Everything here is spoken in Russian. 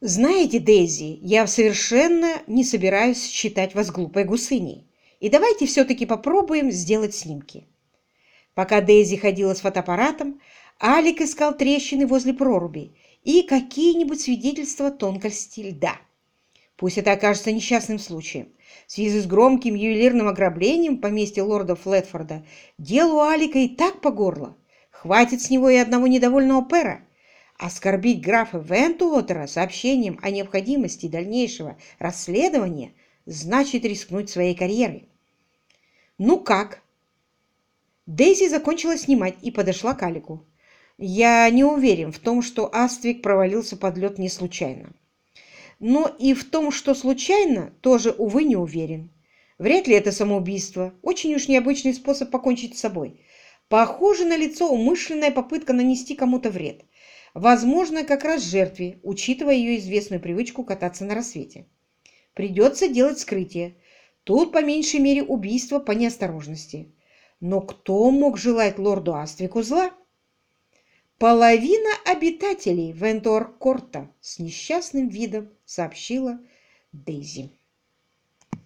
Знаете, Дейзи, я совершенно не собираюсь считать вас глупой гусыней. И давайте все-таки попробуем сделать снимки. Пока Дейзи ходила с фотоаппаратом, Алик искал трещины возле проруби и какие-нибудь свидетельства тонкости льда. Пусть это окажется несчастным случаем. В связи с громким ювелирным ограблением в поместье лорда Флетфорда делу Алика и так по горло. Хватит с него и одного недовольного пера. Оскорбить графа Вентуотера сообщением о необходимости дальнейшего расследования значит рискнуть своей карьерой. «Ну как?» Дейзи закончила снимать и подошла к Алику. «Я не уверен в том, что Аствик провалился под лед не случайно. Но и в том, что случайно, тоже, увы, не уверен. Вряд ли это самоубийство. Очень уж необычный способ покончить с собой. Похоже на лицо умышленная попытка нанести кому-то вред. Возможно, как раз жертве, учитывая ее известную привычку кататься на рассвете. Придется делать скрытие. Тут, по меньшей мере, убийство по неосторожности. Но кто мог желать лорду Аствику зла? Половина обитателей Вентуар-Корта с несчастным видом сообщила Дейзи.